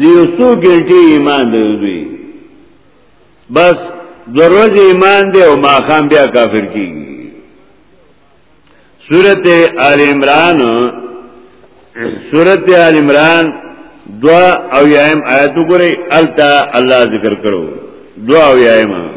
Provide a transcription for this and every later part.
دیو سو گنٹی ایمان دوی بس دروز ایمان دی او ماخام بیا کافر کیږي سورت آل عمران سورت آل عمران دعا او یایم آیتو گره التا اللہ ذکر کرو دعا او یایم آیتو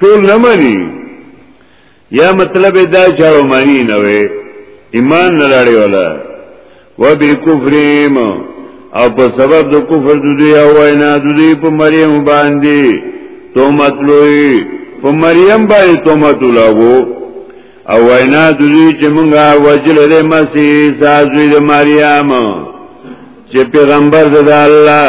ټول نه مانی یا مطلب دا چاړو مانی نه وي ایمان نه لري ولا و به کفریم او په سبب د کفر د دوی او وینا د دوی په مریم باندې تومت لوی په مریم باندې تومت لاغو او وینا د دوی چې مونږه وجل د مسیح سازوی د مریم چې پیغمبر د الله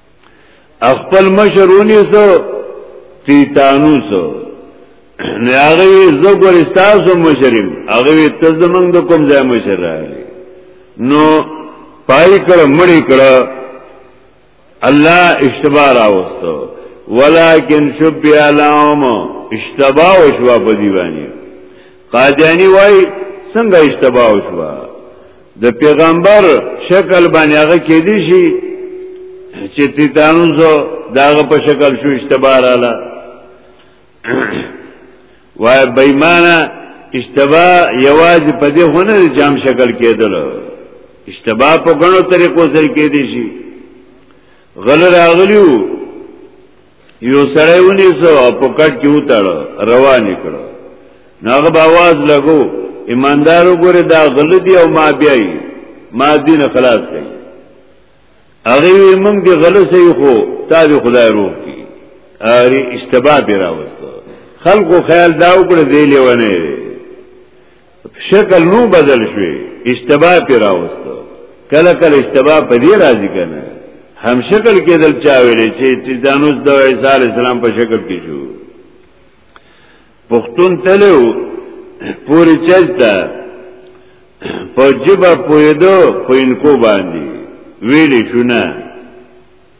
خپل مشرونی سو تیتانوس نه هغه زه ګورستاسو مشرم هغه ته زمنګ د کوم ځای مشر راغلی نو پای کړه مړی کړه الله اشتباه راوستو ولکن شبی علام اشتباه وشوا په دیوانی قادیانی وای څنګه اشتباه وشوا د پیغمبر شکل باندې هغه کې دي شي چې تیتانوس داغه په شکل شو اشتبار اله وای بېمانه اشتبا یواز په دې هونه جام شکل کېدل اشتبا په غنو طریقو سره کېدي شي غل راغلیو یو سړی ونی سو په کټ کې وتاړ روان کړ ناغه باواز لګو ایماندارو ګوره دا غلطي او ما بیاي ما دین خلاص کړي هغه وی موږ دی غلط سي خو تا دی خدای روح کی اری اشتباه دی راوستو خلقو خیال دا وکړه دی لیونه شکل نو بدل شوی اشتباه پی راوستو کله کله اشتباه په دې راځي کنه هم شکل کې دل چا ویلې چې تیزانوس د عیسی علی السلام په شکل کې شو پښتون تلو پوری چلتا په جبا پویدو په انکو باندې ویلې شونه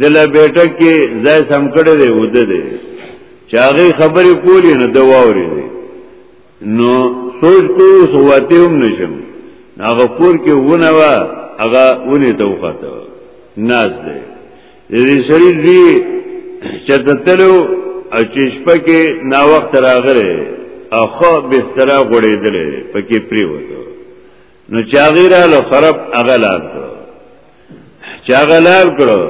دل بیٹک کې ځای سم کړی دی وده دی چې هغه خبرې کولی نه دا واوري دی نو سوچ کو سواته هم نشم هغه پور کې ونه وا هغه ونه ته وخته ناز دی دې شریف دی چې تلو او چې شپه کې نا وخت راغره اخو بستر غړېدلې پکې پریوته نو چاغیرا له خراب اغلار کړو چاغلار کړو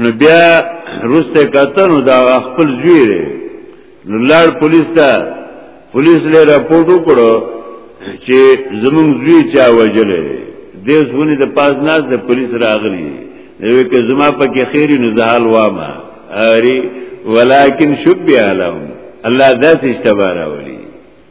نو بیا روسته کتنو دا خپل زوی دی نو لار پولیس ته پولیس له راپورټ وکړو چې زمونږ زوی چا وجلې دې ځونی د پاس ناز د پولیس راغلی نو کې زما په کې خیری نو زال وامه اری ولکن شبیه لهم الله داسې اشتباه راولي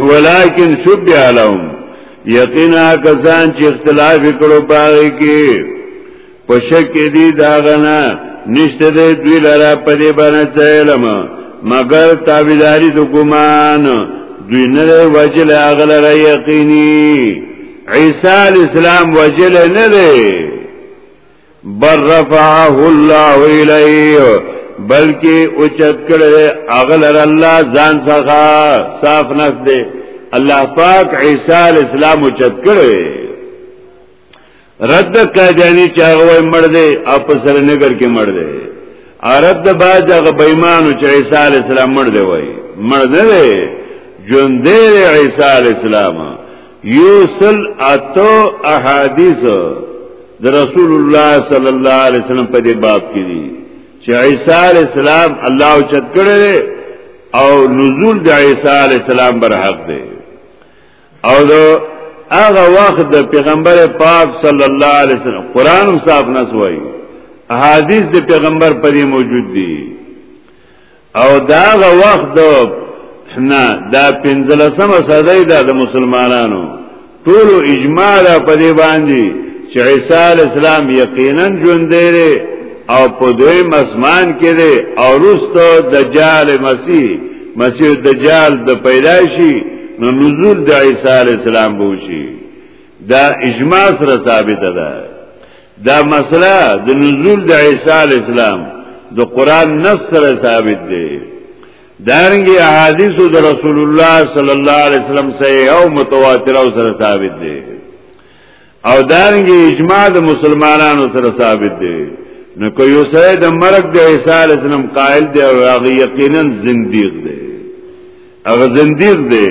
ولكن شبه عليهم یقینا کسان چې اختلاف کړو باغې کې پشک دي داغنا نشته دې دوی لاره په دې باندې علم مگر تابعداري د ګمان دوی نه وجل اغلره یقیني عیسی السلام وجل نه دی بر رفعه الله الیه بلکې اوچت کړي اغلر الله ځان څخه صاف نس دی الله پاک عیسی السلام اوچت کړي رد قادیانی چاغوی مړ دی او په سره نګر کې مړ دی رد باز هغه بېمانو چې عیسی السلام مړ دی وای مړ دی ژوند دی عیسی السلام یوسل اتو احادیث د رسول الله صلی الله علیه وسلم په دې باب کې دي چې عیسی علی السلام الله او چت کړي او نزول د عیسی علی السلام بر حق دی او د هغه وخت د پیغمبر پاک صلی الله علیه وسلم قران هم صاف نسوي احادیث د پیغمبر پرې موجود دي او دا غ وخت دو نه دا پنځلسم صدای دا د مسلمانانو ټول اجماع را پدې باندې چې عیسی اسلام یقینا ژوند دی او په دوی مسمان کې دی او رستو دجال مسیح مسیح دجال د پیدایشي نو نزول د عیسی اسلام بوشي دا اجماع سره ثابت ده دا مسله د نزول د عیسی علی السلام د قران نص سره ثابت دی دارنګي احادیث د رسول الله صلی الله علیه وسلم صحیح او متواتر او سره ثابت دی او دارنګي اجماع د مسلمانانو سره ثابت دی نو کو یو سره د مرګ د عیسی علی السلام قائل دی او هغه یقینا زنديق دی هغه زنديق دی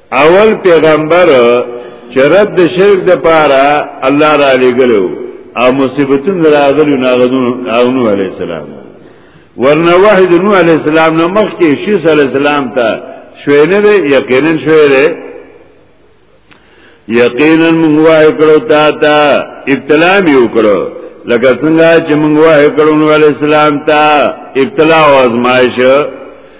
اول پیغمبر چې رد د شرک د پاره الله را لګلو او مصیبتون راغلو ناغدون اونو علی السلام ورنه واحد نو علی السلام نو مخ کې شي صلی الله علیه وسلم ته شوی نه دی یقینا شوی دی یقینا موږ وای کړو تا ته ابتلا می وکړو لکه څنګه چې موږ وای کړو نو علی السلام ته ابتلا او ازمایش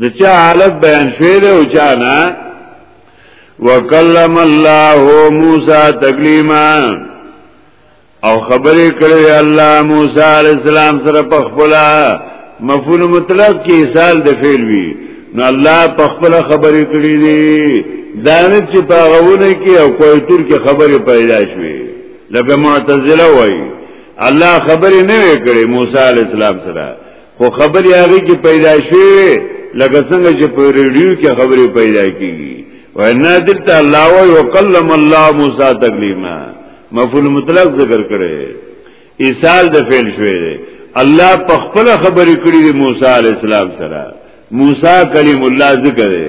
د چا حالت بیان شوی دی او چا نه وکلم الله موسی تکلیما او خبرې کړې الله موسی علی السلام سره په خپل مفعول مطلق کې سال د فعل وی نو الله په خپل خبرې کړې دي دانه چې په غوونه کې او کوی تر کې خبرې پیدا شوې لکه معتزله وایي الله خبرې نه وکړي موسی علی السلام سره خو خبرې هغه کې پیدا شوې لکه څنګه چې په ریډیو کې خبرې پیدا کیږي وینا دلته الله او وکلم الله موسی تکلیما مفعول مطلق ذکر کړي ایصال د فعل شوې ده الله په خپل خبرې کړې موسی علی السلام سره موسی کلیم الله ذکر دی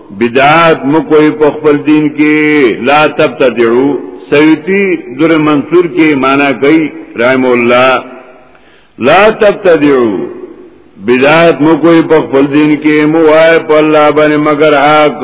بدعات مکوې په خپل دین کې لا تبتدعو سیوتی در منصور کې معنا کوي رحم الله لا تبتدعو بدعات مکوې په خپل دین کې مو وای په الله باندې مگر حق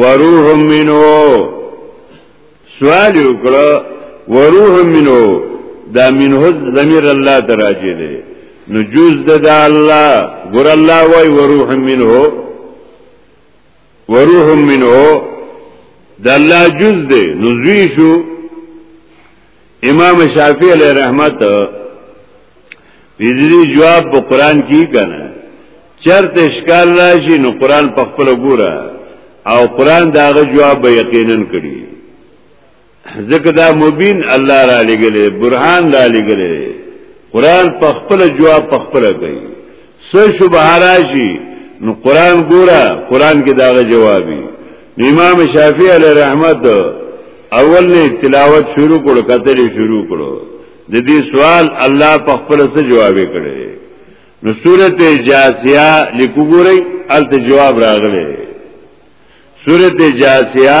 وروح منو سوال وکړه وروح منو دا منه ضمیر الله تراجه دی نو جز د دا الله ګور الله وای وروح منه وروح منه د الله جز دی نو زوی شو امام شافعی علیہ رحمت دې جواب په قران کې کنه چرته اشکال راشي نو قران په خپل ګوره او قران داغه جواب به یقینا کړي ځکه دا مبین الله را لګلې برهان را لګلې قران په خپل جواب په خپل کوي څه شبهه راشي نو قران ګوره قران کې داغه جوابي امام شافعي علی رحمت اول نه تلاوت شروع کړو کتل شروع کړو د دې سوال الله په خپل څه جواب کړي نو سورته جاسیه لیکو ګورئ الته جواب راغله سورته جاسیه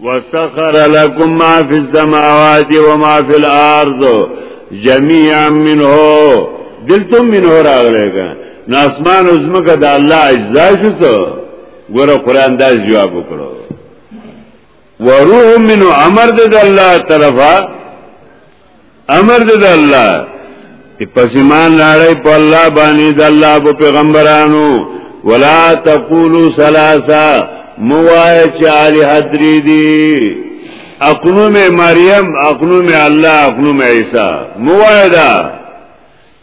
وسخر لكم ما في السماوات وما في الارض جميعا منه دلتم منه راغله کنه نو اسمان او زمکه د الله اجزا شو څو ګوره قران دا جواب وکړو وروح من امر د الله طرفه امر دې د الله پس ایمان راړی په الله باندې د الله په پیغمبرانو ولا تقولوا ثلاثه موای چې علی حدری دی اقنوم مریم اقنوم الله اقنوم عیسی موای دا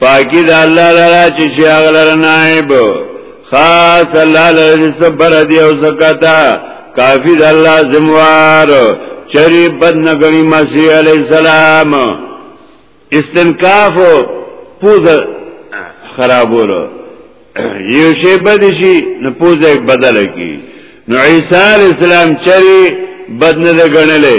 پاکی دا اللہ لرا چی شیاغ لرا نائب خاص اللہ لرا چی سبر دی او سکتا کافی دا اللہ زموار چری بد نگنی مسیح علیہ السلام استنکاف پوز خرابولو یو شی بد شي نو پوزه بدل کی نو عیسی علی السلام چری بد نه غنلې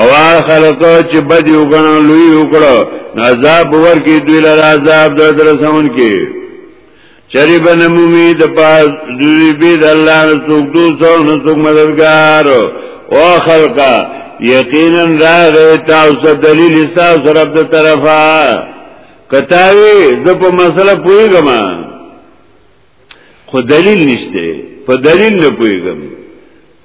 او خلکو چې بدی وګڼل لوی وکړو عذاب ورکی دوی لره عذاب د درسون کې چری بنمومی د پاس دوی به د الله رسول دو سو نو څوک مددگار او خلقا یقینا راغه تاسو دلیل تاسو رب د طرفا کتاوی د په مسله پویګم خو دلیل نشته په دلیل نه پویګم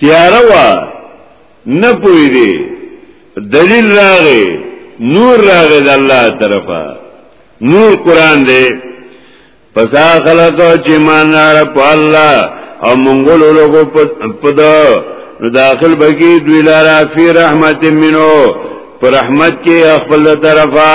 تیاره وا نه پوي دي دلیل راغې نور راغې د الله طرفه نور قران دی پس خلق چې مان را په الله او مونږول لوګو پدا نو داخل بګي دوی لارا فی رحمت منو پر رحمت کې خپل طرفه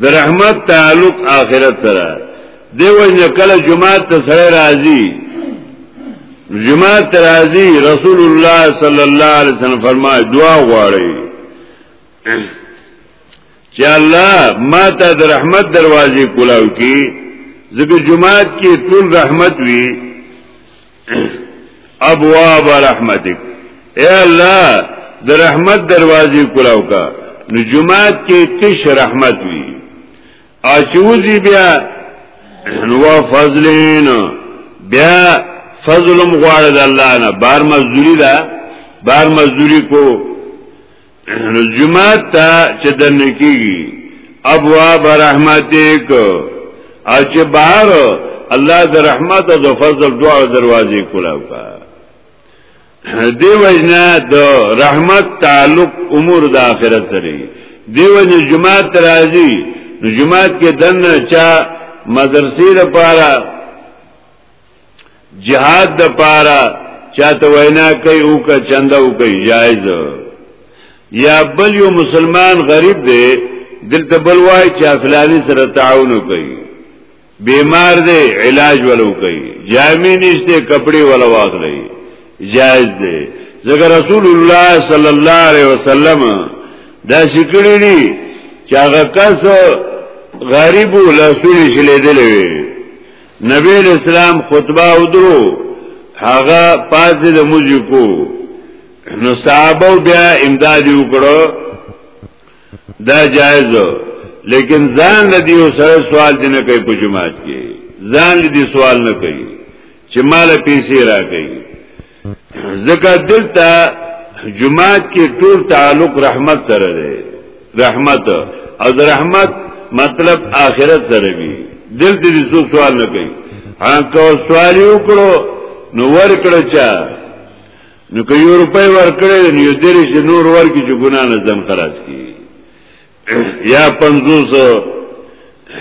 د رحمت تعلق آخرت سره دی وجه کله جمعه ته سره راځي جمعه ته راځي رسول الله صلی الله علیه وسلم فرمایي دعا غواړي چې الله ما ته د رحمت دروازې کولاو کی ځکه جمعه کې ټول رحمت وی ابواب رحمتک اے الله د رحمت دروازې کلاو کا نو جمعات کې تش رحمت وی اچوزی بیا نو فضلین بیا فضلم غواړه د الله نه بار مزدوری ده بار مزدوری کو نو جمعات تا چې دن کیږي ابواب رحمتک او چې بهر الله د رحمت او د فضل دعا دروازې کولاو کا دی وجنا د رحمت تعلق امور د آخرت سره دی وجنا جمعات راځي نو جمعات کې دن چا مدرسې لپاره جهاد د پاره چاته وینا کوي او که چنده او کوي جایز یا بل یو مسلمان غریب دی دلته بل وای چې افلانی سره تعاون کوي بیمار دی علاج ولو کوي جامع نشته کپڑے ولا واغلی جایز دی ځکه رسول الله صلی الله علیه وسلم دا شکړی دی چې هغه کس غریب لاسونه شلې دلوي نبی اسلام خطبه او درو هغه پازې د موزیک کو نو صحابه بیا امداد وکړو دا جایز لیکن ځان د دیو سره سوال دی نه کوي په جماعت کې ځان دې سوال نه کوي چې مال پیسې راکړي زکه دلته جماعت کې ټول تعلق رحمت سره دی رحمت او رحمت مطلب آخرت سره وي دلته دې څو سوال نه کوي هغه کو سوال یو کړو نو ور کړو چا نو که یو روپۍ ور کړې نو یو درې نور ور کې چې ګنا نه ځم خلاص کی یا پنځوس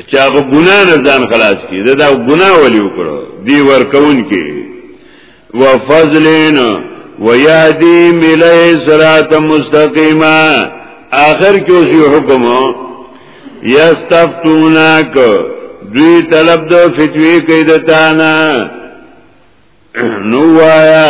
چې هغه ګناه نه ځان خلاص کړي دا, دا ګناه ولي وکړو دی ورکون کې وفضلین ویادی ملی صراط مستقیما آخر کې اوس یو حکم یستفتونک دوی طلب د فتوی کې دتانا نو وایا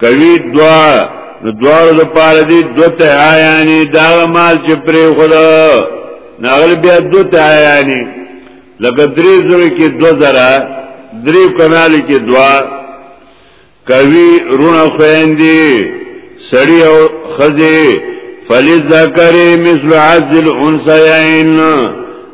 کوي دوا نو دوارو د پاره دي دو تهایانی دا مال چې پرې خدا ناغل بیا دو تهایانی لکه درې زره کې دو زره درې کنال کې دوا کوي رونه خويندې سړی او خزه فلذکر مثل عزل انثیین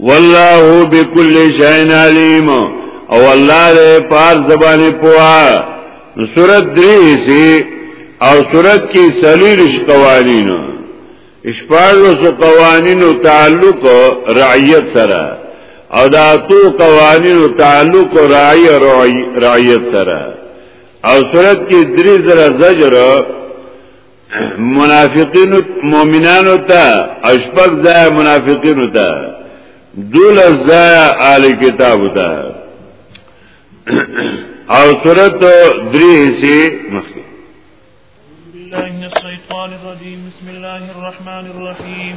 والله بكل شيء عليم او الله دې پار زبانه پوا سورت درې سي او سورت کې سلیلش قوانین اشپارلو سو قوانینو تعلق رعیت سره او دا تو قوانینو تعلق رعی رعیت سره او سورت کې درې زره زجر منافقین مؤمنانو ته اشپک ځای منافقینو ته دول ځای آل کتاب ته او صورت درې حصے مخکې الله من الشيطان الرجيم بسم الله الرحمن الرحيم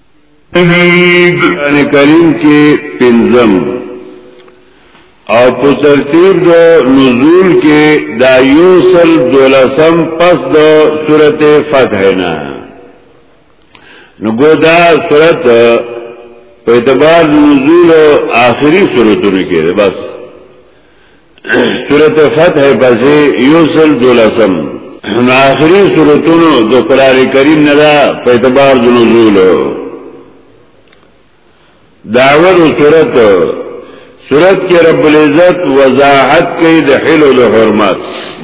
قرآن کریم کې پنځم او په ترتیب د نزول کې دا یوسل دولسم پس د سورته فتح نه نو ګودا سورته په اعتبار نزول آخري سورته کې بس سورت فتح پسې یو سل دولسم نو آخري سورتونو د قران کریم نه دا په اعتبار د نزول داور سورت سورت کې رب العزت وضاحت کوي د حل او د حرمت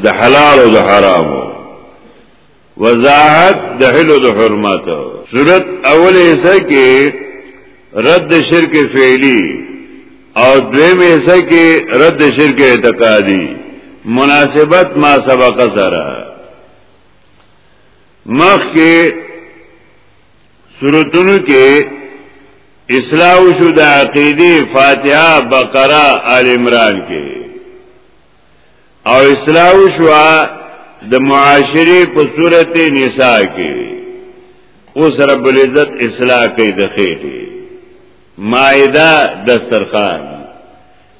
د حلال او د حرام وضاحت د حلو د حرمت صورت اول حصہ کې رد شرک فعلی او دویم حصہ کې رد شرک اعتقادی مناسبت ما سبق سره مخ کې صورتونو کې اصلاح شو د عقیده فاتحه بقره آل عمران کې او اصلاح شوا د معاشري په صورت نساء کې اوس رب العزت اصلاح کوي د خېټه مائده دسترخوان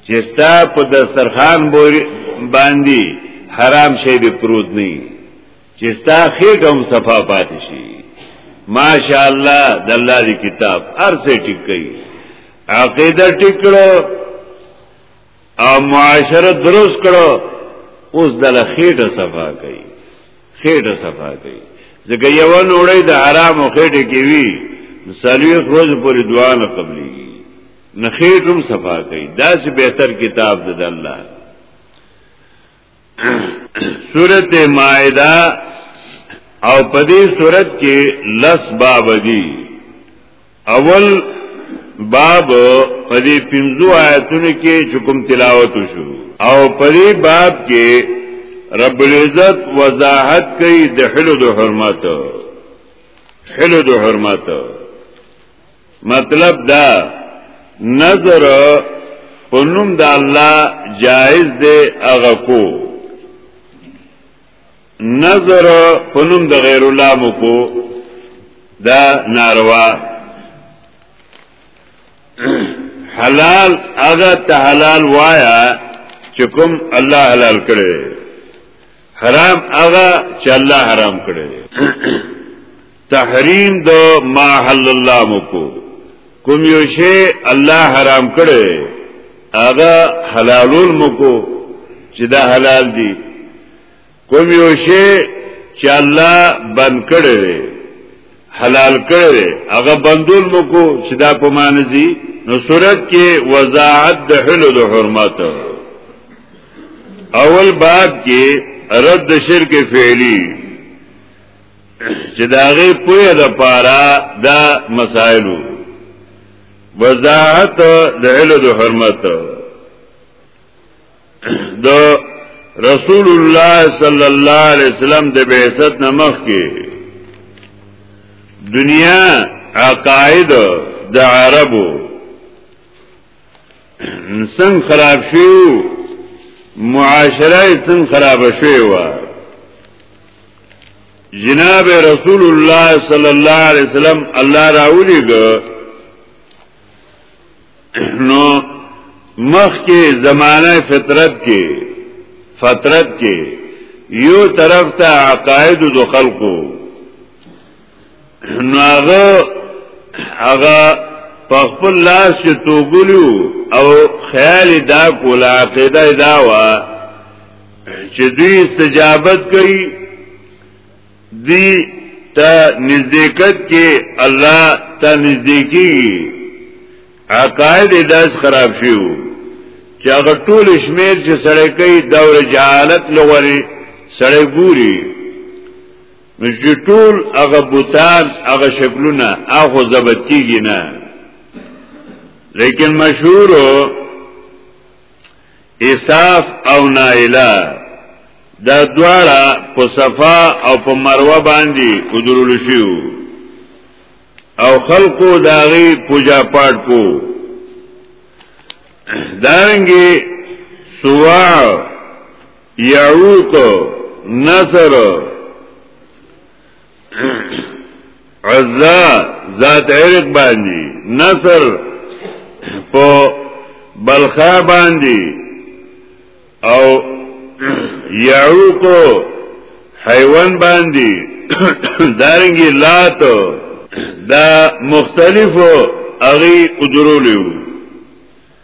چې ستا په دسترخوان باندې حرام شی به پروت نه چې ستا خېټه هم صفا پاتې شي ماشاء الله د الله دی کتاب هر څه ټیک کوي عقیده ټیک کړو او معاشره درست کړو اوس دل خېټه صفا کوي خېټه صفا کوي ځکه یو نوړی د حرام خېټه کې وی مثالی روز پورې دعا نه قبلي نه خېټم صفا کوي دا سه بهتر کتاب د الله سورت مائدہ او پدی سورت کې لس باب دی اول باب پدی پنزو آیتون کې چکم تلاوت شو او پدی باب کې رب العزت وضاحت کوي د حلو د حرمت حلو د حرمت مطلب دا نظر په نوم د الله جایز دی هغه کو نظر په نوم د غیر الله مو کو دا ناروا حلال هغه ته حلال وایا چې کوم الله حلال کړي حرام هغه چې الله حرام کړي تحریم د ما حل الله مکو کوم یو شی الله حرام کړي هغه حلالول مکو چې دا حلال دي کوم یو شی چې الله بند کړي حلال کړي هغه بندول مکو چې دا په معنی دي نو صورت کې وضاحت د حل د حرمت اول باب کې رد شرک فعلی چې دا غي پوهه د پاره دا مسائلو وضاحت د علو د حرمت د رسول الله صلی الله علیه وسلم د بعثت نمخ کې دنیا عقاید د عربو انسان خراب شو معاشره انسان خراب شوی و جناب رسول الله صلی الله علیه وسلم الله راولیګ نو مخ کې زمانہ فطرت کې فطرت کې یو طرف ته عقاید د خلقو نو هغه هغه په خپل لاس چې توګلیو او خیال دا کوله عقیده دا وا چې دوی استجابت کوي دی تا نزدېکت کې الله تا نزدې کیږي عقاید داس خراب شیو چې هغه ټول شمیر چې سړی کوي دور جهالت لغوري سړی ګوري نو چې ټول هغه بوتان هغه شکلونه هغه ضبط کیږي نه لیکن مشهورو اساف او نائله دا دواړه په صفا او په مروه باندې ودرول شو او خلقو داغي پوجا پاټ کو دانګي سوا یعوق نصر عزا ذات عرق باندې نصر په بلخا باندې او یعوق حیوان باندې دارنګي لات دا مختلفو اغي قدرو لیو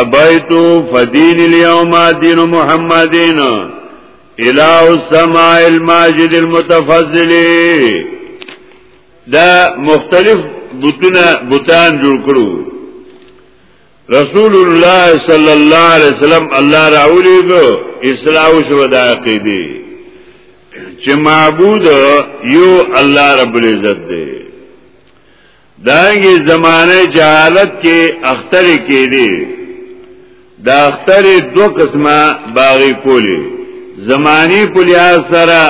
ابایتو فدین اليوم دین محمدین الہ السماء الماجد المتفضل دا مختلف بوتونه بوتان جوړ کړو رسول الله صلی الله علیه وسلم الله راولی کو اسلام شو د عقیده چې معبود یو الله رب العزت دی دانګي زمانه جهالت کې اختر کې دي دا اختر دو قسمه باغی کولی زمانی په لحاظ سره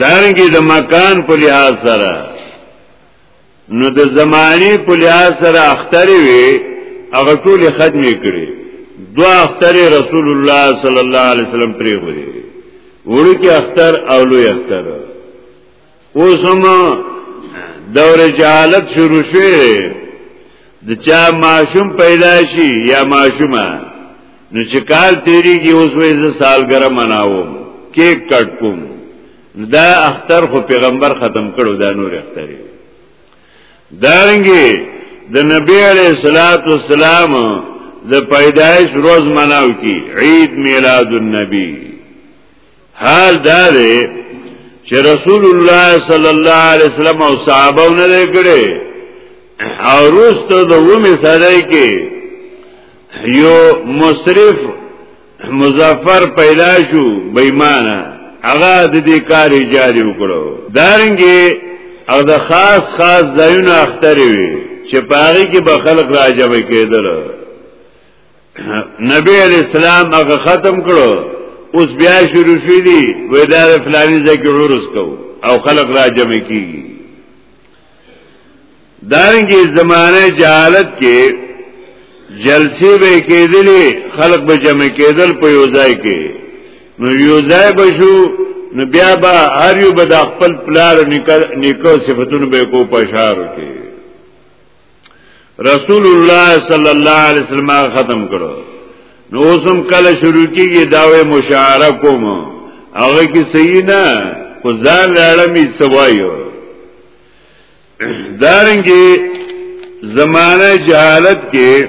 دانګي د مکان په لحاظ سره نو د زمانی په لحاظ سره اختر وي هغه ټول ختم کړي دو اختر رسول الله صلی الله علیه وسلم پری وړي وړي کې اختر او لوی اختر اوسم دور جهالت شروع شوه د چا ماشوم پیدا شي یا ماشومه نو چې کال تیری کې اوس وې ز سالګره مناوم کیک کټ کوم دا اختر خو پیغمبر ختم کړو دا نور اختر دی دارنګي د نبی علیہ الصلات والسلام د پیدایش روز مناو کی عید میلاد النبی حال دا دی چې رسول الله صلی الله علیه وسلم او صحابه نه لګړي او روستو د ومه سره کې یو مصرف مظفر پیدا شو بېمانه هغه د دې کار اجازه وکړو دارنګي او د خاص خاص ځایونه اخترې وي چې پاره کې به خلق راځي کېدل نبی علیہ السلام هغه ختم کړو اوس بیا شروع شې دي ودار فلانی ځکه عرس کو او خلق را جمع کیږي دارنګه زمانه جہالت کې جلسې به کېدلې خلق به جمع کېدل په یو ځای کې نو یو ځای به شو نو بیا به هر یو به د خپل پلار نیکو صفاتونو به کو پشار کې رسول الله صلی الله علیه وسلم ختم کړو نو اوسم کله شروع کیږي داوی مشاعره کوم هغه کې صحیح نه خو ځان لړمې سوایو دارنګي زمانه جهالت کې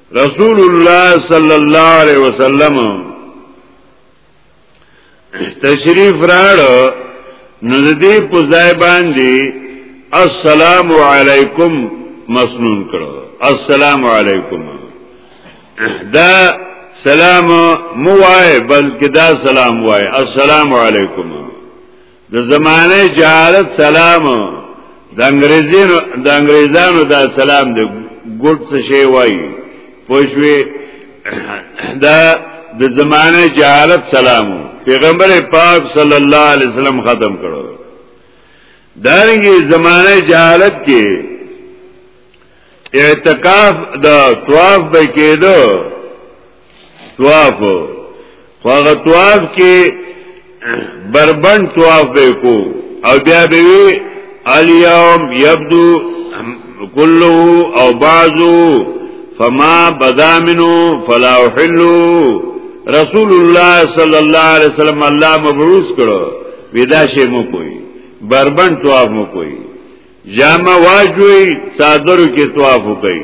رسول الله صلی الله علیه وسلم تشریف راړ نو د دې په ځای باندې السلام علیکم مسنون کړو السلام علیکم دا سلام مو وای بلکې دا سلام وای السلام علیکم د زمانه جهالت سلام د انګريزانو د انګريزانو دا سلام د ګډ څه شی وای پوښوي دا د زمانه جهالت سلام پیغمبر پاک صلی الله علیه وسلم ختم کړو دارنګي زمانه جهالت کې اعتکاف د طواف به کېدو طواف خو هغه طواف کې بربند طواف به کو او بیا به وی الیوم یبدو کله او بعضو فما بدا منو فلا احلو رسول الله صلی الله علیه وسلم الله مبعوث کړو ودا شی مو کوئی بربند طواف مو کوئی جامه واجوي صادرو کې طواف کوي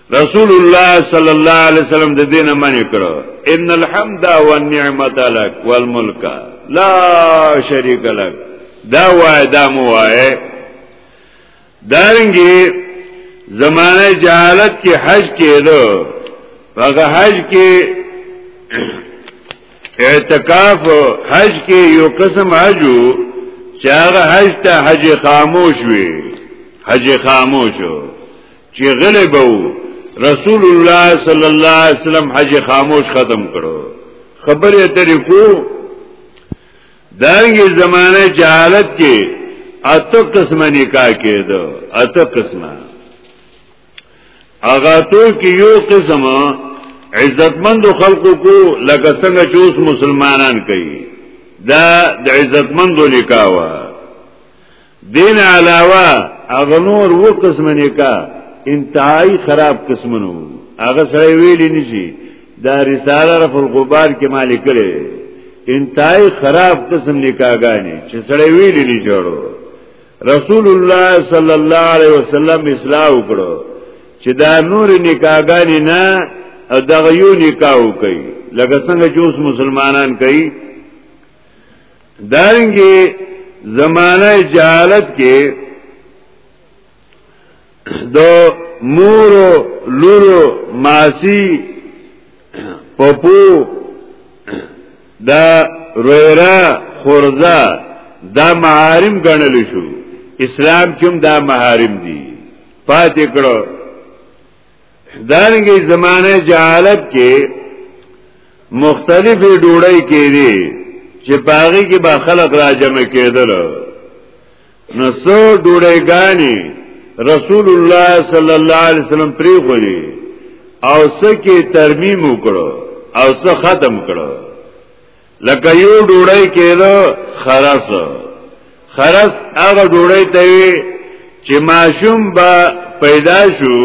رسول الله صلی الله علیه وسلم د دینه منی کړو ان الحمد والنعمت لك والملك لا شريك لك دا وای دا مو وای دارنګي زمانه جهالت کې حج کېدو هغه حج کې اعتکاف حج کې یو قسم حجو چې هغه حج ته حج خاموش وي حج خاموشو چې غلې به رسول الله صلی الله علیه وسلم حج خاموش ختم کړو خبرې اترې کو دانګي زمانه جهالت کې اته قسمه نکاح کېدو اته قسمه اغا تو کې یو قسم عزتمند خلکو کو لکه څنګه چې اوس مسلمانان کوي دا د عزتمندو نکاح وه دین علاوه هغه نور و قسم نکاح انتهایی خراب قسمونو هغه سره ویلی نشي دا رساله رف الغبار کې مالک کړي انتهایی خراب قسم نکاحګانی چې سره ویلی نه جوړو رسول الله صلی الله علیه وسلم اصلاح وکړو چې دا نور نکاحګانی نه دغه یو نکاح کوي لکه څنګه چې اوس مسلمانان کوي دارنګه زمانه جهالت کې د مور لورو ماسی پپو دا رویرا خورزا دا محارم ګڼل شو اسلام کوم دا محارم دي پاتې کړو دارنګه زمانه جهالت کې مختلفې ډوړی کېدي چې باغی کې با خلق را جمع کېدل نو سو ډوړی غاني رسول الله صلی الله علیه وسلم پری خوړي او سکه ترمیم وکړو او سه ختم کړو لکه یو ډوړی کېده خرس خرس هغه ډوړی ته وي چې ماشوم به پیدا شو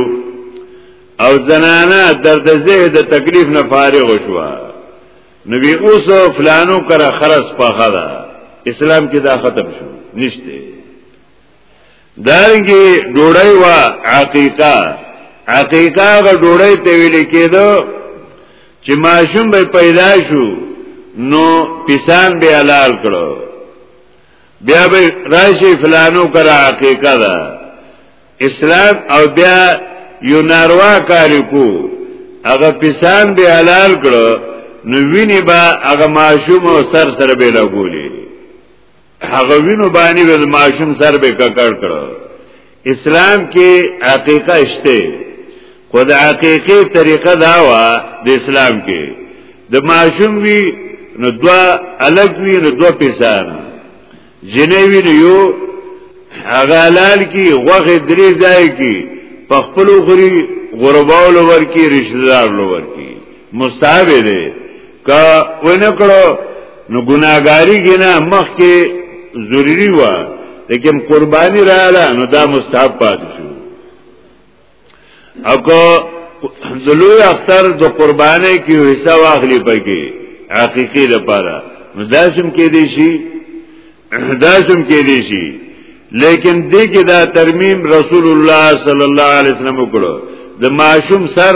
او زنانه درد زه د تکلیف نه فارغ شو نبی اوس فلانو کرا خرس پخا ده اسلام کې دا ختم شو نشته دارنګي ډوړی وا عقیقه عقیقه غ ډوړی ته ویل کېدو چې ماشوم به پیدا شو نو پسان به حلال کړو بیا به راشي فلانو کرا عقیقه ده اسلام او بیا یو ناروا کار کو هغه پسان به حلال کړو نو ویني با هغه ماشوم او سر سره به لګولې هغه وینو باندې ول ماشوم سر به ککړ کړ اسلام کې عقیقه شته خو د عقیقه طریقه دا و د اسلام کې د ماشوم وی نو دوا الګ وی نو دوا پیسان جنې وی نو یو هغه حلال کی غوخه درې ځای کی په خپل غری غرباول ور کی رشتہ دار لور کی مستحب دی که ونکړو نو ګناګاری ګنا مخ کې ضروری و لیکن قربانی رااله نو دا مستحب پاتې شو او کو ذلو اختر د قربانې کې حصہ واخلي پکې حقيقي لپاره مداسم کې دي شي دا سم کې دي شي لیکن دې کې دا ترمیم رسول الله صلی الله علیه وسلم وکړو د معشوم سر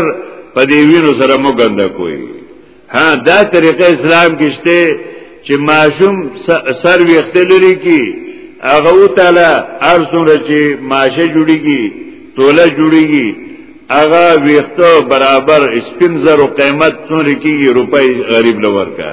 په دې وینو سره مو ګنده کوي ها دا طریقه اسلام کې شته چې معشوم سر ویخته لري کی هغه تعالی ارسون رچی ماشه جوړیږي توله جوړیږي هغه ویخته برابر سپین زر او قیمت څون رکیږي روپۍ غریب لور کا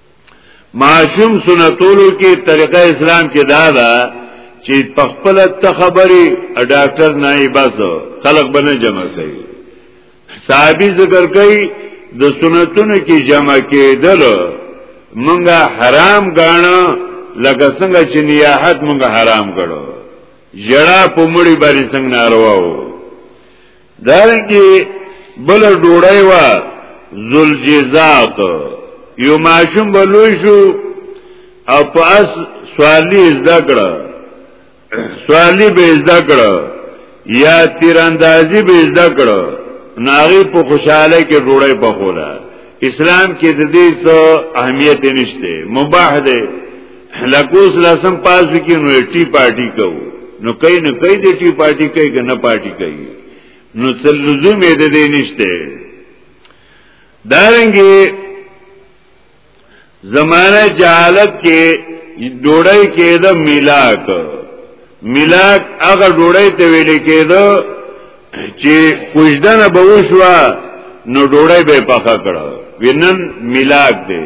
معشوم سنتولو کې طریقه اسلام کې دا ده چې په خپل ته خبري ډاکټر نه ای بس خلق بنه جمع کوي صحابي ذکر کوي د سنتونو کې جمع کېدل منګه حرام غاڼه لکه څنګه چې نیاحت منګه حرام کړو جړه په مړی باندې څنګه ناروا وو دارنګي بل ډوړای وا ذلجزات یو ماشوم بلوي شو او پس سوالی زده کړه سوالی به زده کړه یا تیراندازی به زده کړه ناغي په خوشاله کې ډوړای په خوله اسلام کې د دې څه اهمیت نشته مباح دی لکوس لسم پاس وکي نو ټي پارټي کو نو کای نو کای دې ټي پارټي کوي که نه پارټي کوي نو څه لزوم یې د دې نشته دارنګي زمانه جهالت کې ډوړی کېده ملاک ملاک هغه ډوړی ته ویل کېده چې کوجدنه به وشوه نو ډوړی به پخا کړه وینن ملاک دی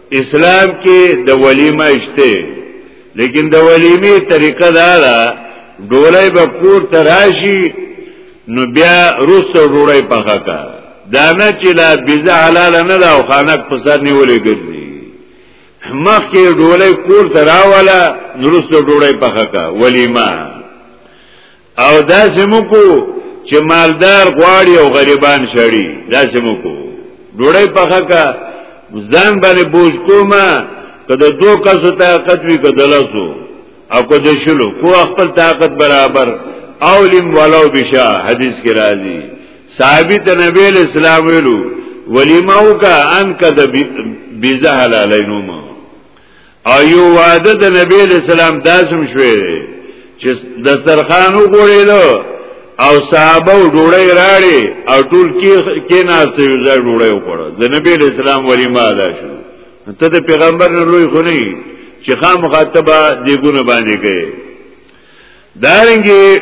اسلام کې د ولیمه شته لیکن د ولیمه طریقه دا ده ډولای به کور ته راشي نو بیا روسته ډولای پخا کا دا نه چې لا بيزه حلال نه دا او خانک په سر نیولې ګرځي مخ کې ډولای کور ته راواله روسته ډولای پخا کا ولیمه او دا سمکو چې مالدار غواړي او غریبان شړي دا سمکو ډوړې پخا کا ځان باندې بوج کوما کده دو کسو طاقت وی کده لاسو او کده شلو کو خپل طاقت برابر اولم ولو بشا حدیث کې راځي صحابي ته نبی اسلام ویلو ولیمه وکا ان کده بی زهل علینوما ایو وعده د نبی علیہ السلام داسم شوې چې دسترخوان وګورېلو او صحابه ډوړې راړي او ټول کې کې ناسې یو ځای ډوړې وکړه د نبی علیہ السلام ولیمه ادا شو ته د پیغمبر نه لوی خو نه چې خام مخاطبه دیګونه باندې کوي دارنګي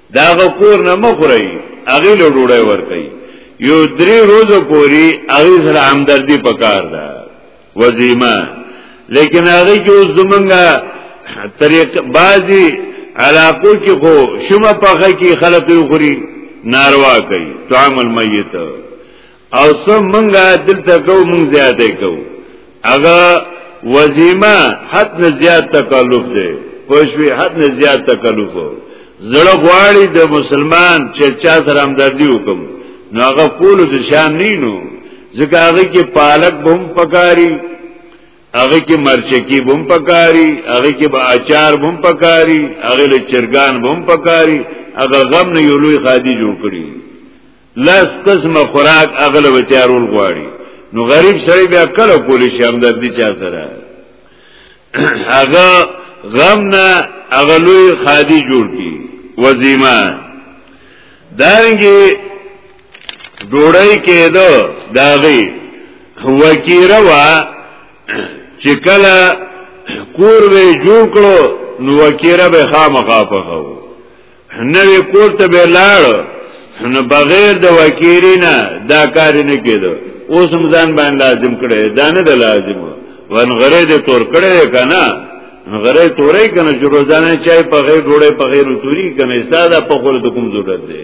دا غکور نه مخوري هغه له ډوړې ور کوي یو درې روزو پوری هغه سره همدردی پکار ده وزیمه لیکن هغه کې اوس زمونږه طریق بعضی علاقو کې خو شمه پخه کې خلک یو خوري ناروا کوي طعام المیت او څه منګه دلته کو مونږ زیاته کو اغه وزیمه حد نه زیات تکلف دی پښوی حد نه زیات تکلف زړه غواړي د مسلمان چې چا سره همدردی وکم نو هغه پول د شان نه نو ځکه هغه کې پالک بم پکاري هغه کې مرچکی بم پکاري هغه کې به اچار بم پکاري هغه له چرګان بم پکاري هغه غم نه یو لوی خادي جوړ کړی لاس قسمه خوراک اغله و تیارول غواړي نو غریب سړی بیا کله کولی شي همدردي چا سره هغه غم نه هغه لوی خادي جوړ کی وزیمه دارنګي ډوړی کېدو داغي وکیره وا چې کله کور وی جوړ کړو نو وکیره به خامخا پخو نوې کور ته به لاړ نو بغیر د وکیلینا دا کار نه کېدو اوس هم ځان باندې لازم کړي دا نه د لازم ون غره دې تور کړي کنه غره تورې کنه چې روزانه چای په غیر ډوړې په غیر توري کنه استاد په خور د کوم ضرورت دی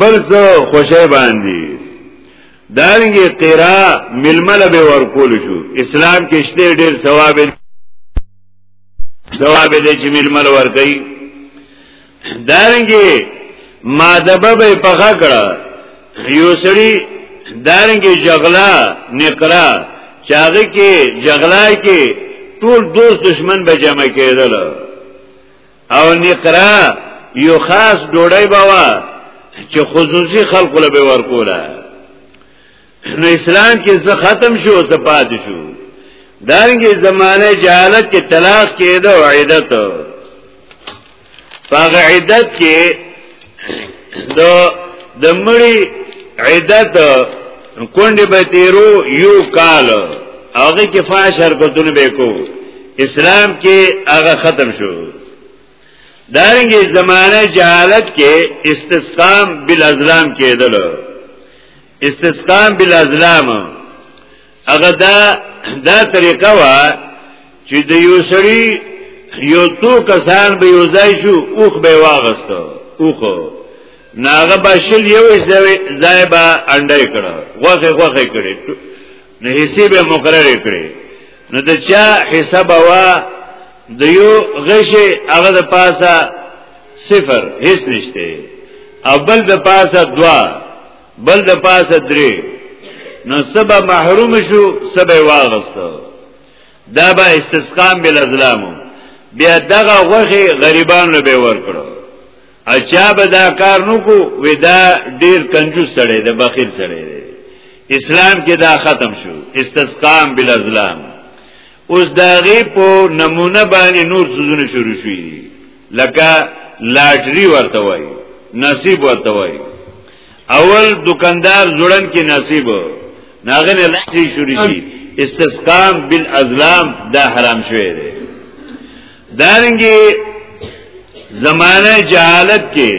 بل څه خوشاله باندې دانګي قرا ململ به ورکول شو اسلام کې شته ډېر ثواب ثواب دې چې ململ ورکړي دانګي مادبه به پخا کړه یو سړي دانګي جغلا نقرا چاغه کې جغلا کې ټول دوست دشمن به جمع کېدل او نقرا یو خاص ډوړی باوا چې خصوصي خلق له به ورکوله نو اسلام کې زه ختم شو زه پاتې شو دارنګه زمانه جهالت کې طلاق کېده او عیدت فغه عیدت کې د د مړي عدت کونډه به تیرو یو کال هغه کې فاش حرکتونه به کو اسلام کې هغه ختم شو دارنګ زمانه جهالت کې استسقام بالازلام کېدل استسقام بالازلام هغه دا دا طریقه وا چې د یو سړی یو تو کسان به یو ځای شو اوخ به واغست اوخ ناغه بشل یو ځای به انډای کړه غوخه غوخه کړي نه حصے به مقرر کړي نو د چا حساب وا د یو غشه هغه د پاسه صفر هیڅ نشته او بل د پاسه دوا بل د پاسه درې نو سبا محروم شو سبا واغستو دا به استسقام بل ازلامو بیا دغه غوخه غریبان له به ورکړو اچا به دا کار نو کو ودا ډیر کنجوس سړی د بخیل سړی اسلام کې دا ختم شو استسقام بل ازلام اوس داغي په نمونه باندې نور سوزونه شروع شوي لکه لاټري ورته وای نصیب ورته وای اول دکاندار جوړن کې نصیب ناغه نه لسی شروع شي استسقام بالازلام دا حرام شوی دی دارنګي زمانه جهالت کې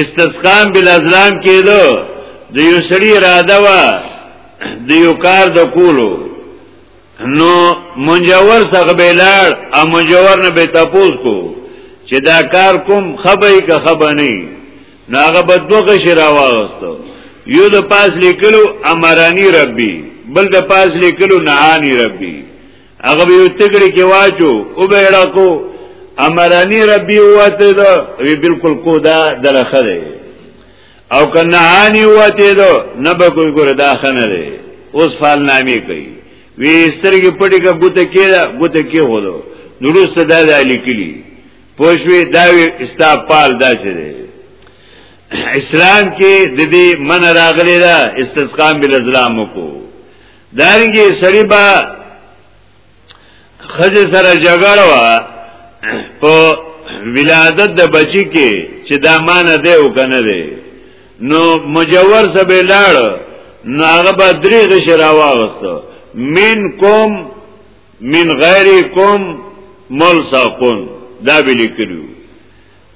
استسقام بالازلام کېدو د یو سړي اراده وا د یو کار د کولو نو منجور څخه به لاړ او منجور نه به تپوس کو چې دا کار کوم خبرې که خبر نه نو هغه به دوغه شي راوغستو یو د پاس لیکلو امرانی ربي بل د پاس لیکلو نهانی ربي هغه به یو تګړي کې واچو او به اړه کو امرانی ربي وته دا وی بالکل کو دا دلخه دی او کنه هانی وته دو نه به کوئی ګره دا خنه دی اوس فال نامې کوي وی سترګې پټې کا ګوته کې دا ګوته کې هولو نورسته دا د علی کلی پوښوي دا وی استا پال دا څه دی اسلام کې د دې من راغلی دا استسقام بل اسلام کو دارنګي سړي با خځه سره جګړه وا په ولادت د بچی کې چې دا مان ده او کنه ده نو مجور سبه لاړ نو هغه به درې غشرا واغستو من کوم من غیرکم ملصقون دا به لیکلو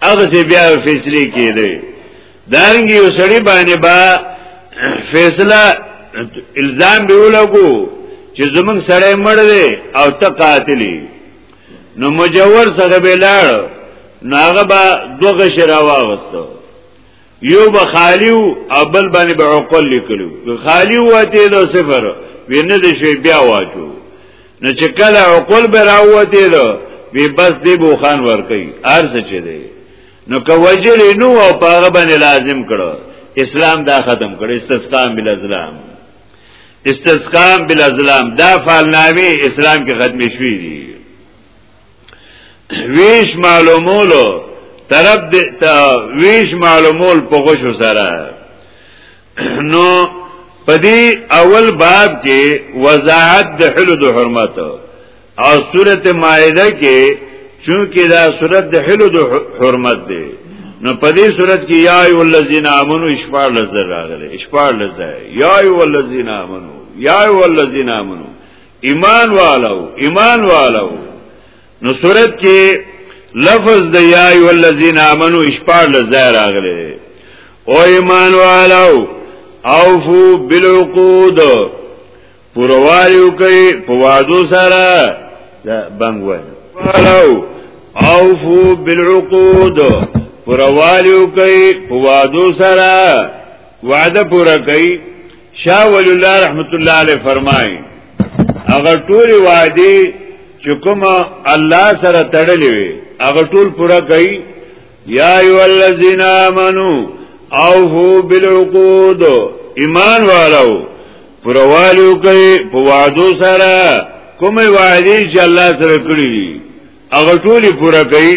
هغه چې بیا فیصله کېده دانګي یو سړی باندې با فیصله الزام به ولګو چې زمنګ سړی مړ دی او ته قاتلی نو مجور څنګه به لاړ نو هغه به دوغه شراوه واستو یو به خالی او بل باندې به عقل لیکلو خالی وته د صفر وینه د شی بیا واچو نو چې کله عقل به راوته ده وی بس دی بوخان ور کوي ارزه چي دی نو که وجل نو او پاغه باندې لازم کړو اسلام دا ختم کړو استسقام بل اسلام استسقام بل اسلام دا فعل ناوی اسلام کې ختم شوی دی ویش معلومولو طرف دې ته ویش معلومول په غوښو سره نو پدی اول باب کې وضاحت د حلو د حرمت او سورته مائده کې چونکه دا سورته د حلو د حرمت دی نو په دې صورت کې یا ای ولذین امنو اشفار لزر راغله اشفار لزر یا ای ولذین امنو یا ای ولذین امنو ایمان والو ایمان والو نو صورت کې لفظ د یا ای الذین آمنو اشپار لزای راغلی او ایمان والو اوفو بالعقود پرواریو کوي په وادو سره دا بنګ وای والو اوفو بالعقود پرواریو کوي په وادو سره وعده پورا کوي شاه ولی الله رحمت الله علیه فرمای هغه ټول وعده چې کوم الله سره تړلې وي هغه ټول پورا کوي یا ایو الذین آمنو اوفو بالعقود ایمان والو پروالیو کوي په وعدو سره کومه وعده چې الله سره کړی دي هغه ټول پورا کوي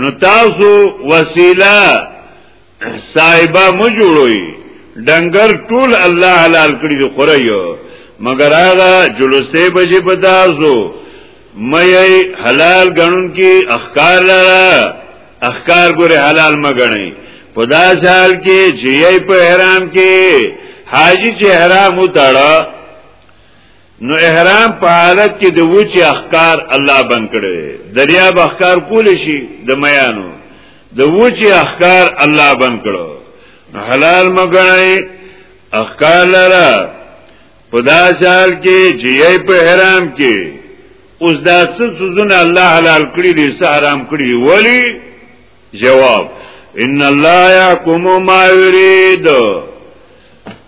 نو تاسو وسیله صاحبہ مو جوړوي ډنګر ټول الله حلال کړی دی خورایو مگر هغه جلوسه بجې په تاسو مې حلال غنون کې اخکار لرا اخکار ګوره حلال مګنی په داس حال کې چې یې په حرام کې حاجی چې حرام وتاړه نو احرام په حالت کې د وچ اخکار الله بند کړي دریاب اخکار کول شي د میانو د وچ اخکار الله بند کړو حلال مګړای اخکار لرا په دا سال کې چې یې په احرام کې اوس دا څه سوزونه الله حلال کړی دي څه حرام کړی ولی جواب ان الله يحكم ما يريد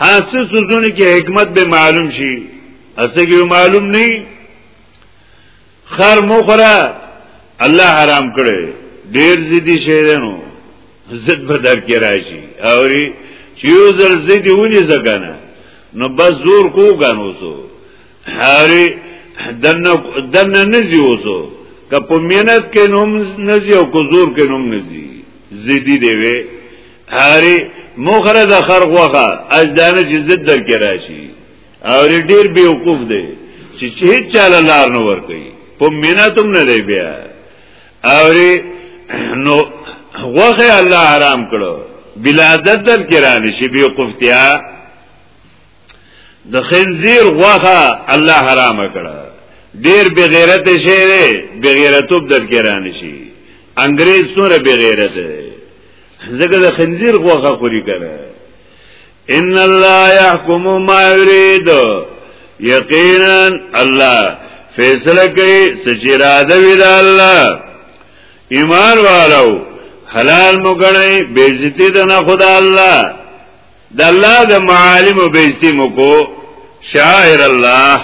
حاصل سوزونه کې حکمت به معلوم شي اسګي معلوم نه خر مخره الله حرام کړي ډیر زیدي شي دنو زد به در کې راشي او چې یو ځل زیدي ونی زګنه نو بس زور کو غنو سو هاري دنه دنه نزي وسو که په مینت کې نوم نزي او کو زور کې نوم نزي زیدي دی وی هاري مخره د خر غوخه اجدانه چې ضد در کې راشي او ډیر بیوقوف دی چې هیڅ چاله لار نه ور کوي په مینا تم نه دی بیا او نو غوخه الله حرام کړو بلادت در کې رانه شي بیوقوفتیا د خنزیر غوخه الله حرام کړه ډیر بغیرت شی دی بغیرتوب در ګران شي انګريز سره بغیرت دی زګه د خنزیر غوخه خوري کړه ان الله يحكم ما يريد یقینا الله فیصله کوي سچراده وی دا الله ایمان والو حلال مګړی بیزتی دنا خدا الله د الله د معالم بیزتی مکو شاعر الله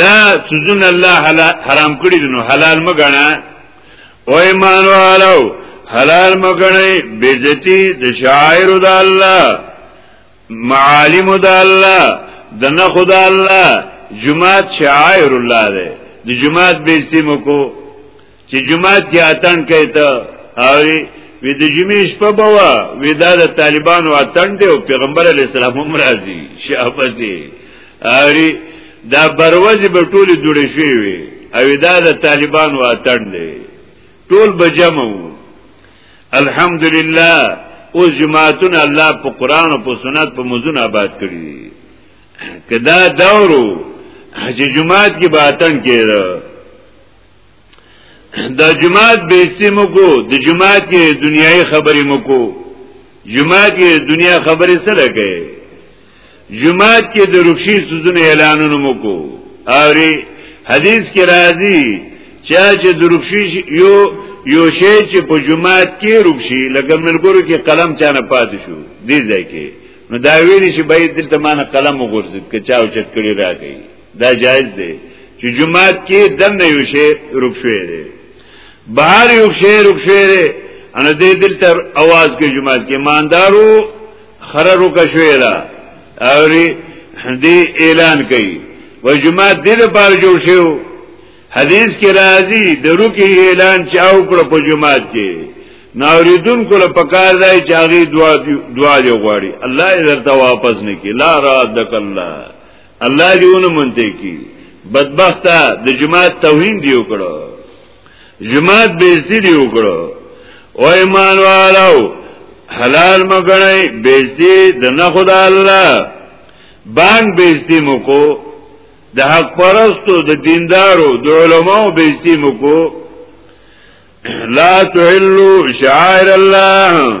دا سوزن الله حرام کړی دنو حلال مګنا او ایمان والو حلال مګنی بیزتی د شاعر د الله معالم د الله د نه خدا الله جماعت شاعر الله ده د جماعت بیزتی مکو چې جماعت کې اتن کوي ته او وی د جمعې شپه بوا وی دا د طالبانو اتن دی او پیغمبر علی السلام هم راځي شابسي اری دا بروازي به ټول جوړې شوی وي او دا د طالبانو اتن دی ټول بجمو الحمدلله او جماعتونه الله په قران او په سنت په مزون آباد کړی کدا دورو چې جماعت کې باتن کېره د جماعت به استمو کو د جماعت کې دنیاي خبرې مو کو جماعت کې دنیا خبرې سره کوي جماعت کې د رخصي سوزن اعلانونه مو کو اوري حدیث کې راځي چا چې د رخصي یو یو شی چې په جماعت کې رخصي لکه ملګرو کې قلم چانه پاتې شو دی ځای کې نو دا ویلی چې باید دلته مانه قلم وګورځید که چا او چت کړی راکړي دا جایز دی چې جمعات کې دن نه یو شی رک شوی دی بهر یو شی رک شوی دی ان دې دل تر आवाज کې جمعات کې ماندارو خره رک شوی دا او دې اعلان کړي و جمعات دې لپاره جوړ شو حدیث کې راځي د رکې اعلان چې او کړ په جمعات کې ناوریدون کوله پکار دی چې هغه دعا دعا دی غواړي الله یې درته واپس نکي لا را دک الله الله دې ونه مونته کی بدبخت د جماعت توهین دی وکړو جماعت بیزتی دی وکړو او ایمان والو حلال مګنئ بیزتی د نه خدا الله بانګ بیزتی مکو د حق پرستو د دیندارو د علماو بیزتی مکو لا تعلو شعائر الله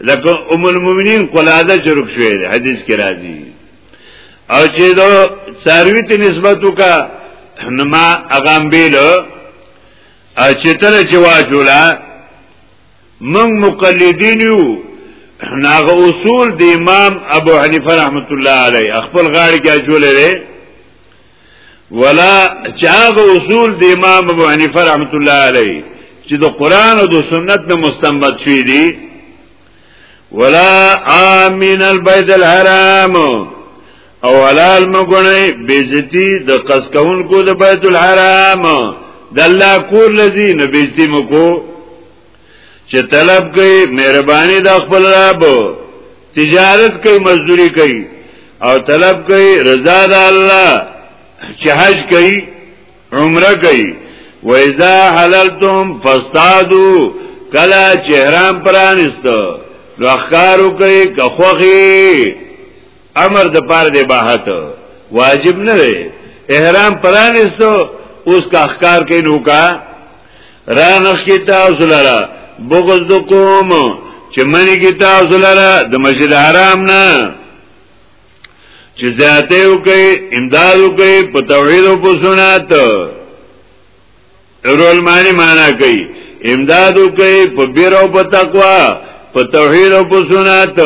لکه ام المؤمنین قلاده چرک شوې ده حدیث کې راځي او چې دا ساروی ته نسبت وکا نما اغام بیل او چې تل چې واجولا من مقلدین یو ناغه اصول د امام ابو حنیفه رحمت الله علیه خپل غاړي کې جوړ لري ولا چاغ اصول د امام ابو حنیفه رحمت الله علیه چې د قران او د سنت نه مستنبط شوی دی ولا امین البیت الحرام او حلال مګنی بیزتی د قص کون کو د بیت الحرام د الله کور لذین بیزتی مکو چې طلب کوي مهرباني د خپل رب تجارت کوي مزدوري کوي او طلب کوي رضا د الله چې حج کوي عمره کوي و اذا حللتم فاستادو کلا چې حرام پرانست نو اخکارو کوي کخوخي امر د پار دی باحت واجب نه دی احرام پرانستو اوس کا اخکار کوي نو کا رانخ کی تاسو لرا بغض دو قوم چه منی کی تاسو لرا د مسجد حرام نه چه زیاده او کئی امداد او کئی پا توحید او پا سنات رول معنی معنی کئی امداد او کئی پا بیر او پا تقوی پا توحید او پا سنات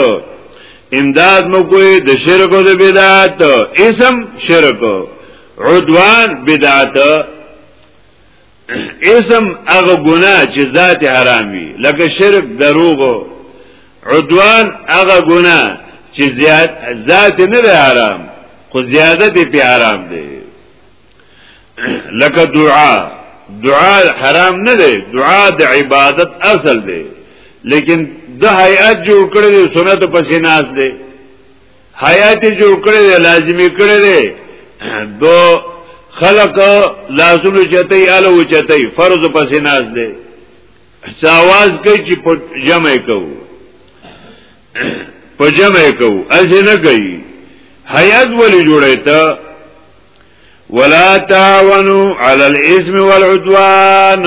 امداد مو کوئی د شرک او د بدعات اسم شرک عدوان بدعات اسم هغه ګناه چې ذات حرام وي لکه شرک دروغ عدوان هغه ګناه چې زیات ذات نه دی حرام خو زیادت په حرام دی لکه دعا دعا حرام نه دی دعا د عبادت اصل دی لیکن د هيئت جوړ کړی سنت پسې ناز دی حیات جوړ کړی دی لازمی کړی دی دو خلق لازم چتای اله و چتای فرض پس ناز دی چا आवाज کوي چې په جمع کو په جمع کو اځه نه کوي حیات ولی جوړی ته ولا تعاونوا على الاثم والعدوان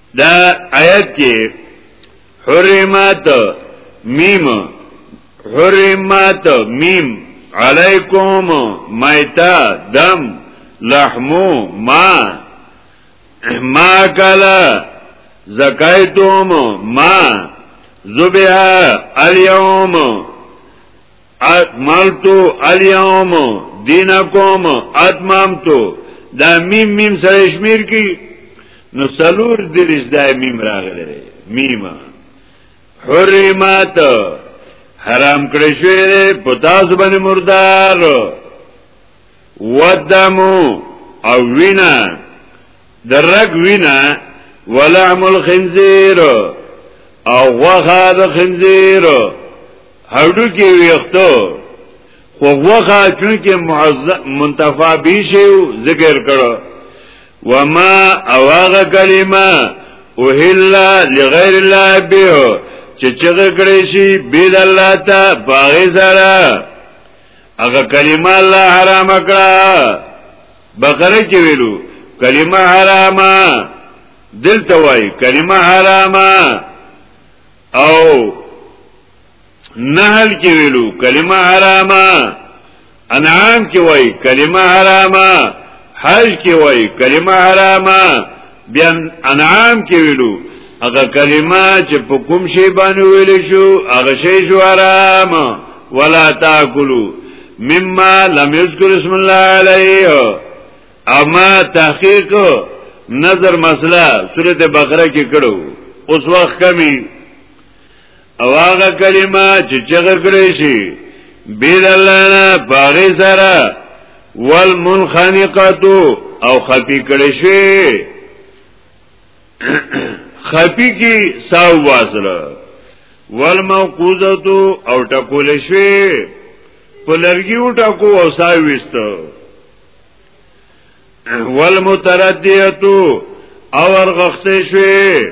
دا آیت کې حرمت میم حرمت میم علیکم میتا دم لحمو ما ما کلا زکایتوم ما زبها اليوم اکملتو الیوم دینکم اتممتو دا میم میم سره شمیر کی نو سلور درس دا میم راغلی دی میم حرمت حرام کړی شوی دی په تاسو باندې مردار ودمو او وینا درک وینا ولعم الخنزیر او غوخه د خنزیر هډو کې ویختو خو غوخه چونکه منتفع به شی ذکر کړو وما اواغه کلمه اوهلا لغیر الله به چې چغه کړی شي بيد الله ته باغې سره هغه کلمه الله حرام کړه بقره کې ویلو کلمه حرامه دلته وای کلمه حرامه او نحل کې ویلو کلمه حرامه انعام کې وای کلمه حرامه حج کې وای کلمه حرامه بیا انعام کې ویلو هغه کلمه چې په کوم شی باندې ویل شو هغه شی شو حرام ولا تاکلوا مما لم یذکر اسم الله علیه اما تحقیق نظر مسله سورته بقره کې کړو اوس وخت کمی او هغه کلمه چې چغه کړی شي بيد الله نه باغی سره والمنخنقتو او خپی کړی شي خپی کی ساو واسره والموقوزتو او ټکول شي په لرګیو ټکو او ساو وستو والمتردیتو او ارغخته شوی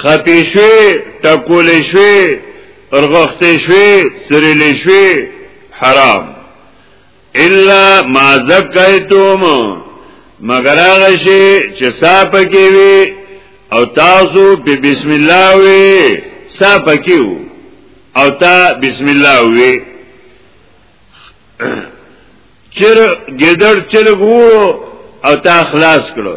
خپې شوې ټکولې شوې ارغختې شوې سرلې شوې حرام الا ما زکیتم مگر هغه شی چې صاحب کې وي او تاسو په بسم الله وي صاحب کې وو او تا بسم الله وي چر ګدړ چر ګورو او تا خلاص کړو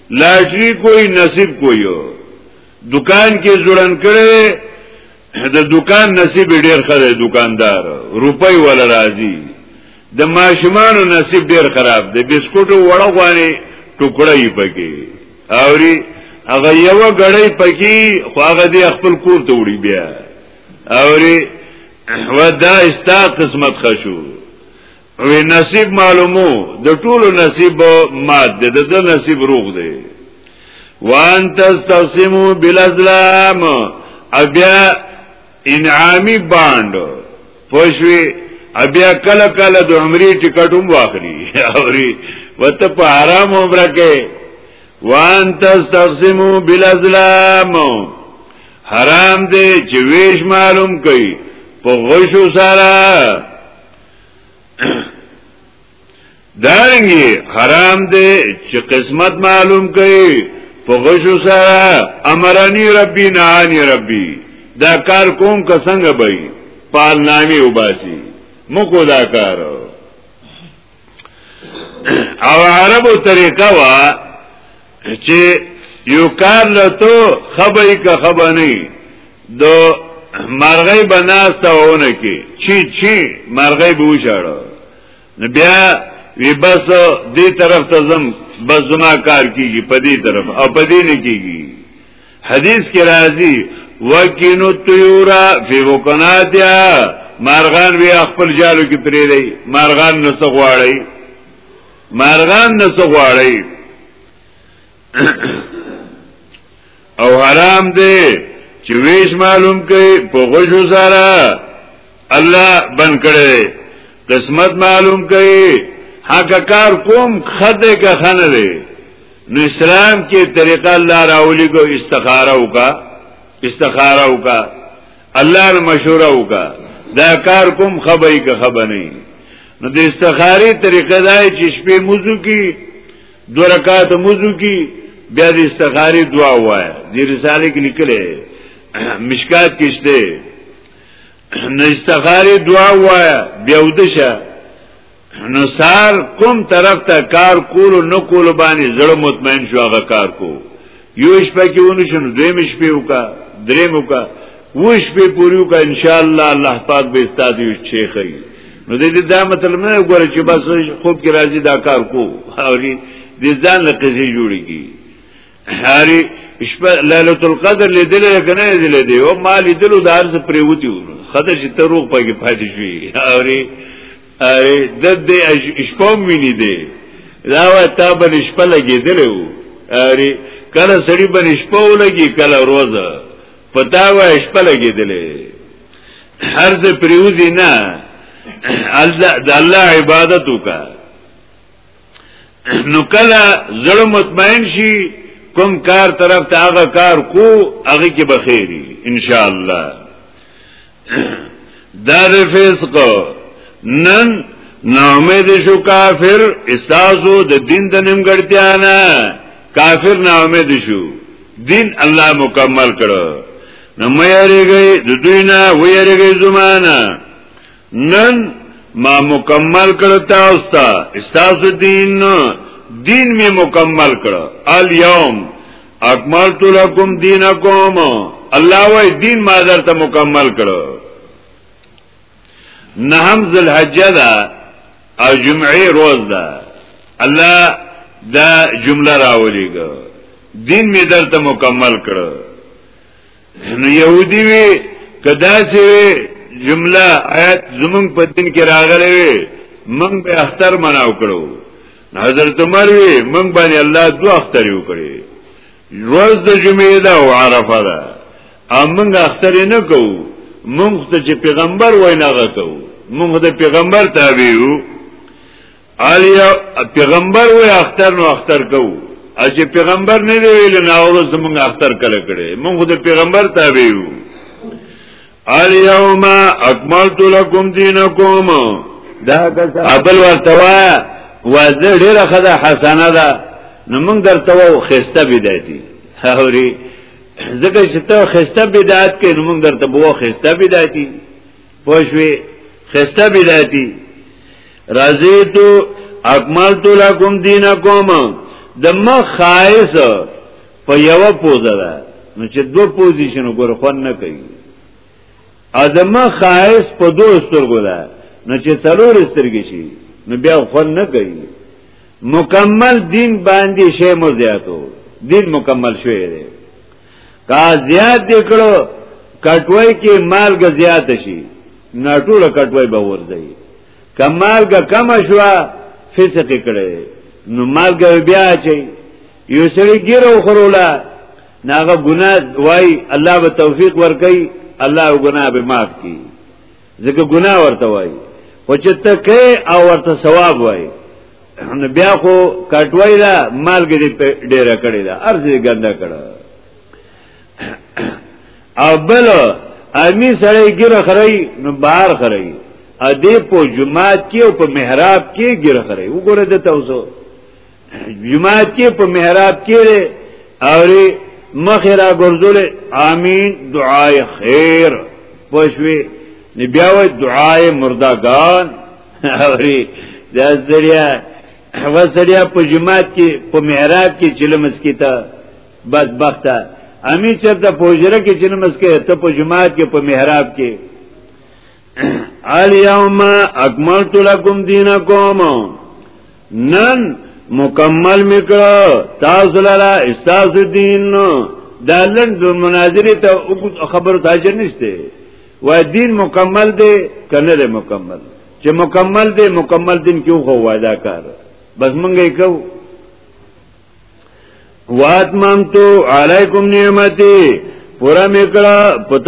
لاټری کوئی نصیب کوئی دکان کې جوړن کړي د دکان نصیب ډیر خره دکاندار روپۍ ولا راځي د ماشومانو نصیب ډیر خراب دی بسکټو وړه غواني ټوکړه یې پکې اوري هغه یو غړی پکې خو هغه دی خپل کور ته وړي بیا اوري ودا استا قسمت خشو وی نصیب معلومو د ټولو نصیب مات دی د نصیب روغ دی وان تستقسمو بالازلام ابیا انعامی باند پوشوی ابیا کله کله د عمرې ټیکټ هم واخلي اوري وته په حرام عمره کې وان تستقسمو بالازلام حرام دی چې ویش معلوم کړي په غشو سره دارنګي حرام دی چې قسمت معلوم کړي په غشو سره امرانی ربي نهانی ربي دا کار کوم که څنګه به پال نامي وباسي مکو دا کار او عربو طریقه وا چې یو کار لته خبرې کا خبر نه د مرغۍ بناسته ونه کې چی چی مرغۍ به وشاړه نو بیا وی بس دې طرف ته زم بس زما کار کیږي په دې طرف او په دې نه کیږي حدیث کې راځي وکینو طیورا فی وکناتیا مرغان وی خپل جالو کې پرې دی مرغان نو څغواړي مارغان نه څه غواړي او حرام دی چې ویش معلوم کوي په غوښو سره الله بن کړي قسمت معلوم کوي حق کار کوم خده کا خنه دی نو اسلام کې طریقه الله راولي کو استخاره وکا استخاره وکا الله نه مشوره وکا دا کار کوم خبرې که خبر نه نو د استخاري طریقه دا چې شپې موضوع کی دو رکعات موضوع کی بیا د استخاري دعا وایي د رساله کې لیکلې مشکات کې شته نو استخاري دعا وایي بیا ودشه نو سار کوم طرف ته کار کولو نو کول باندې زړه مطمئن شو هغه کار کو یو شپه کې ونو شنو دویم شپه وکا دریم وکا و شپه پوری وکا ان شاء الله الله پاک به استاد یو شیخ ای نو دې دا مطلب نه غواړي چې بس خوب کې راځي دا کار کو او دې ځان لکه چې جوړیږي هاري شپه ليله القدر لیدل کنه لیدل دی او ما لیدل د ارز پریوتی خدای چې ته روغ پګی پاتې شوی اوري اوري د دې شپه ویني دی دا و تا باندې شپه لګیدل و اوري کله سړی باندې شپه ولګي کله روزه پتا و شپه لګیدل ارز پریوزی نه الله د الله عبادت وکړه نو کله زړه مطمئن شي کوم کار طرف ته هغه کار کو هغه کې بخیری ان شاء الله دا د فسق نن ناامید شو کافر استاسو د دین د نیمګړتیا نه کافر ناامید شو دین الله مکمل کړو نو مې یریږي د دوی نه ویریږي زمانہ نن ما مکمل کړ تاسو ته استاسو دین دین می مکمل کړ الیوم اکملت لکم دینکم الله وای دین ما درته مکمل کړ نهم ذل حجه دا او جمعه روز دا الله دا جمله راولېګ دین می درته مکمل کړ نو يهودي وي کدا سي وي جمله آیات زمون په دین کې راغلي وي من به اختر مناو کړو حضرت عمر وی من باندې الله دو اختر یو کړی روز د جمعې دا او عرفه ده امنګ اختر نه کو مونږ ته چې پیغمبر وای نه غتو مونږ د پیغمبر تابع یو علیا پیغمبر وې اختر نو اختر کو اجه پیغمبر نه دی ویل نه اورو زمونږ اختر کله کړي مونږ د پیغمبر تابع یو الیوم اکملت لکم دینکم دا کسا ابل ورتوا وازه ډیره خدا حسنه ده نو مونږ درته وو خسته بدایتي هوري زکه چې ته خسته بدایت کې نو مونږ درته وو خسته بدایتي پوښوي خسته بدايتي راځي تو اکمل تو لکم دینکم د مخ خایس په یو پوزه ده نو چې دو پوزیشن وګور خو نه کوي ادم خایس په دو سترګو ده نو چې څلور سترګې شي نو بیا خو نه کوي مکمل دین باندې شی مو زیاتو دین مکمل شوی دی کا زیات دی کړو کټوي کې مالګ زیات شي نه ټول کټوي به ورځي کمالګ کم شو فسق کړي نو مالګ بیا چي یو سړي ګیرو خرولا ناغه ګنا وای الله به توفیق ورکي الله ګنا به معاف کړي ځکه ګنا ورته وای خو چې ته کې او ورته ثواب وای نو بیا خو کټوي دا مالګې ډېره کړې ده ارزه ګنده کړه او بل امی سره ګره خړی نو بار خړی ا دې په جمعات کې او په محراب کې ګره خړی وګوره د توسو جمعات کې په محراب کې او مخرا ګرځول امين دعای خیر پښوی نبیاوی دعای مردگان اوري دا سړیا هوا سړیا په جماعت کې په محراب کې چلمس کې تا بس بخته امی چرته پوجره کې چلمس کې ته په جماعت کې په محراب کې الیوم اکملت لکم دینکم نن مکمل میکړه تاسو لاره استاسو دین دا لند مناظره ته خبرو تاجر نشته وای دین مکمل دی کنه دی مکمل چې مکمل دی مکمل دین کیو خو وای دا کار بس مونږ یې کو واتمم تو علیکم نعمتي پورا میکړه پتا